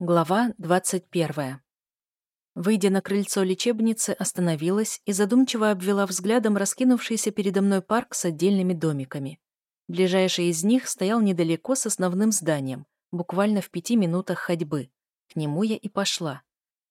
Глава 21. Выйдя на крыльцо лечебницы, остановилась и задумчиво обвела взглядом раскинувшийся передо мной парк с отдельными домиками. Ближайший из них стоял недалеко с основным зданием, буквально в пяти минутах ходьбы. К нему я и пошла.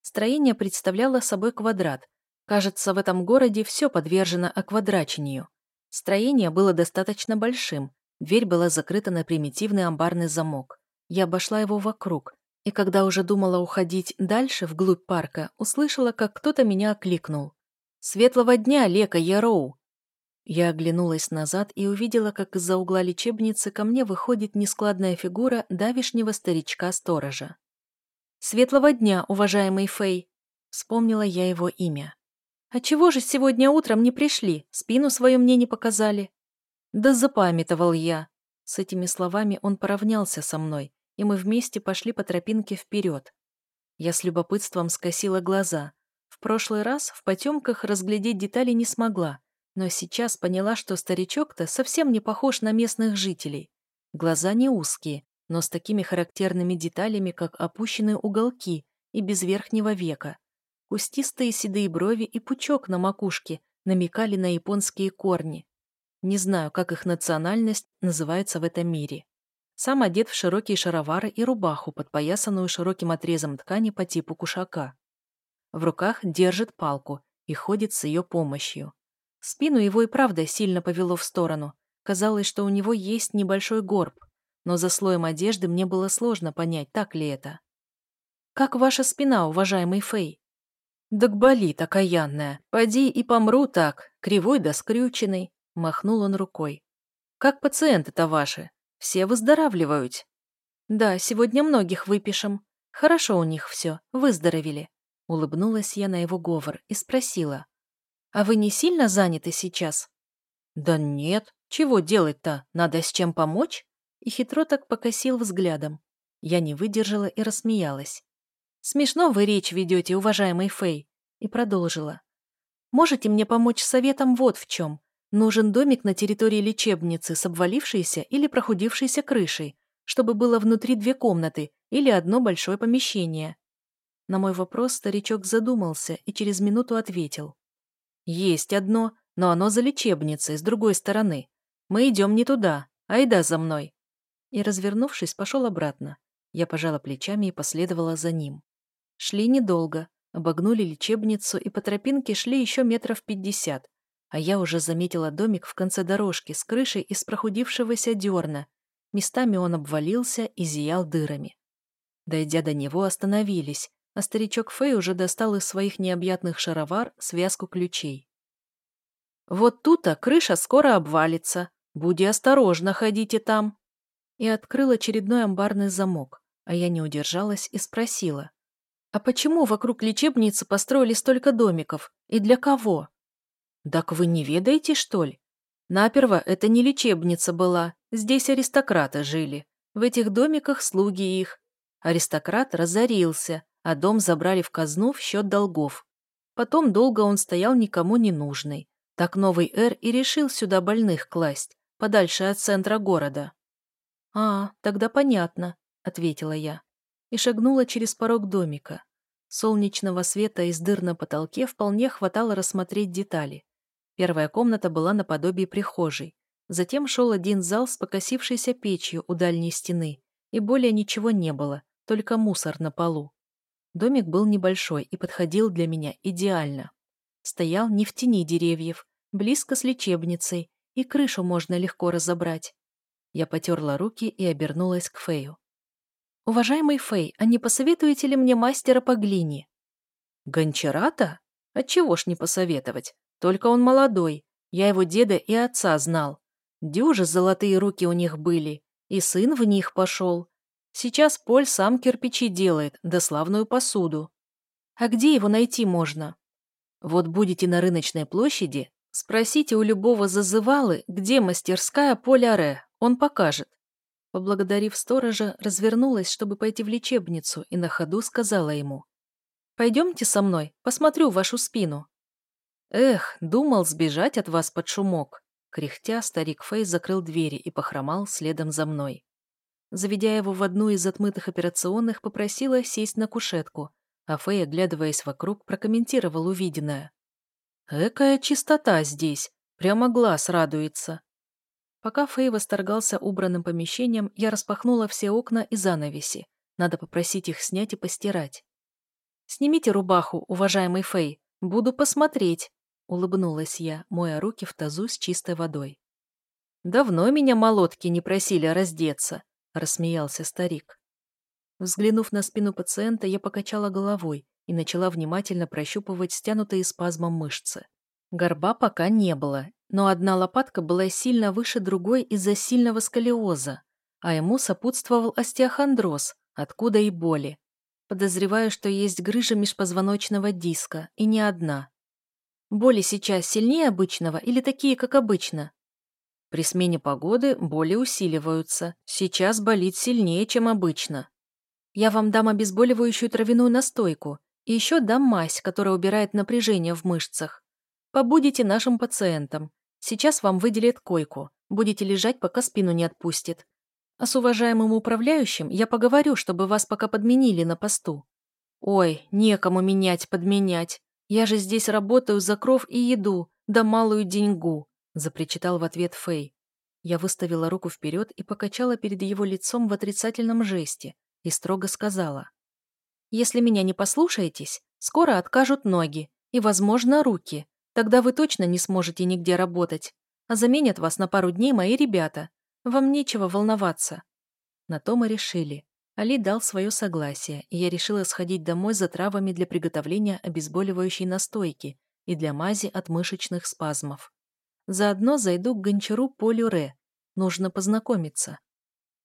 Строение представляло собой квадрат. Кажется, в этом городе все подвержено оквадрачению. Строение было достаточно большим, дверь была закрыта на примитивный амбарный замок. Я обошла его вокруг, и когда уже думала уходить дальше, вглубь парка, услышала, как кто-то меня окликнул. «Светлого дня, Лека Яроу!» Я оглянулась назад и увидела, как из-за угла лечебницы ко мне выходит нескладная фигура давишнего старичка-сторожа. «Светлого дня, уважаемый Фэй!» Вспомнила я его имя. «А чего же сегодня утром не пришли? Спину свою мне не показали?» «Да запамятовал я!» С этими словами он поравнялся со мной, и мы вместе пошли по тропинке вперед. Я с любопытством скосила глаза. В прошлый раз в потемках разглядеть детали не смогла, но сейчас поняла, что старичок-то совсем не похож на местных жителей. Глаза не узкие, но с такими характерными деталями, как опущенные уголки и без верхнего века. Кустистые седые брови и пучок на макушке намекали на японские корни. Не знаю, как их национальность называется в этом мире. Сам одет в широкие шаровары и рубаху, подпоясанную широким отрезом ткани по типу кушака. В руках держит палку и ходит с ее помощью. Спину его и правда сильно повело в сторону. Казалось, что у него есть небольшой горб, но за слоем одежды мне было сложно понять, так ли это. «Как ваша спина, уважаемый Фэй?» «Так болит, окаянная. Поди и помру так, кривой да скрюченный», — махнул он рукой. «Как пациенты-то ваши? Все выздоравливают. Да, сегодня многих выпишем. Хорошо у них все, выздоровели. Улыбнулась я на его говор и спросила. А вы не сильно заняты сейчас? Да нет, чего делать-то? Надо с чем помочь? И хитро так покосил взглядом. Я не выдержала и рассмеялась. «Смешно вы речь ведете, уважаемый Фэй», и продолжила. «Можете мне помочь советом вот в чем. Нужен домик на территории лечебницы с обвалившейся или прохудившейся крышей, чтобы было внутри две комнаты или одно большое помещение. На мой вопрос старичок задумался и через минуту ответил. «Есть одно, но оно за лечебницей, с другой стороны. Мы идем не туда, айда за мной». И, развернувшись, пошел обратно. Я пожала плечами и последовала за ним. Шли недолго, обогнули лечебницу и по тропинке шли еще метров пятьдесят, а я уже заметила домик в конце дорожки с крышей из прохудившегося дерна. Местами он обвалился и зиял дырами. Дойдя до него, остановились, а старичок Фэй уже достал из своих необъятных шаровар связку ключей. «Вот тут-то крыша скоро обвалится. Буди осторожно, ходите там!» И открыл очередной амбарный замок, а я не удержалась и спросила. «А почему вокруг лечебницы построили столько домиков? И для кого?» «Так вы не ведаете, что ли? Наперво это не лечебница была, здесь аристократы жили. В этих домиках слуги их. Аристократ разорился, а дом забрали в казну в счет долгов. Потом долго он стоял никому не нужный. Так новый эр и решил сюда больных класть, подальше от центра города. «А, тогда понятно», — ответила я. И шагнула через порог домика. Солнечного света из дыр на потолке вполне хватало рассмотреть детали. Первая комната была наподобие прихожей. Затем шел один зал с покосившейся печью у дальней стены, и более ничего не было, только мусор на полу. Домик был небольшой и подходил для меня идеально. Стоял не в тени деревьев, близко с лечебницей, и крышу можно легко разобрать. Я потерла руки и обернулась к Фею. «Уважаемый Фей, а не посоветуете ли мне мастера по глине?» «Гончарата? Отчего ж не посоветовать? Только он молодой. Я его деда и отца знал. Дюжи золотые руки у них были. И сын в них пошел. Сейчас Поль сам кирпичи делает, да славную посуду. А где его найти можно? Вот будете на рыночной площади, спросите у любого зазывалы, где мастерская Поля Ре, он покажет. Поблагодарив сторожа, развернулась, чтобы пойти в лечебницу, и на ходу сказала ему. «Пойдемте со мной, посмотрю вашу спину». «Эх, думал сбежать от вас под шумок!» Кряхтя, старик Фей закрыл двери и похромал следом за мной. Заведя его в одну из отмытых операционных, попросила сесть на кушетку, а Фэй, оглядываясь вокруг, прокомментировал увиденное. «Экая чистота здесь! Прямо глаз радуется!» Пока Фэй восторгался убранным помещением, я распахнула все окна и занавеси. Надо попросить их снять и постирать. «Снимите рубаху, уважаемый Фэй. Буду посмотреть», — улыбнулась я, моя руки в тазу с чистой водой. «Давно меня молотки не просили раздеться», — рассмеялся старик. Взглянув на спину пациента, я покачала головой и начала внимательно прощупывать стянутые спазмом мышцы. Горба пока не было, но одна лопатка была сильно выше другой из-за сильного сколиоза, а ему сопутствовал остеохондроз, откуда и боли. Подозреваю, что есть грыжа межпозвоночного диска, и не одна. Боли сейчас сильнее обычного или такие, как обычно? При смене погоды боли усиливаются. Сейчас болит сильнее, чем обычно. Я вам дам обезболивающую травяную настойку и еще дам мазь, которая убирает напряжение в мышцах. Побудете нашим пациентом. Сейчас вам выделят койку. Будете лежать, пока спину не отпустит. А с уважаемым управляющим я поговорю, чтобы вас пока подменили на посту. Ой, некому менять, подменять. Я же здесь работаю за кров и еду, да малую деньгу запричитал в ответ Фэй. Я выставила руку вперед и покачала перед его лицом в отрицательном жесте и строго сказала. «Если меня не послушаетесь, скоро откажут ноги и, возможно, руки. Тогда вы точно не сможете нигде работать, а заменят вас на пару дней мои ребята. Вам нечего волноваться». На то мы решили. Али дал свое согласие, и я решила сходить домой за травами для приготовления обезболивающей настойки и для мази от мышечных спазмов. Заодно зайду к гончару Полю Ре. Нужно познакомиться.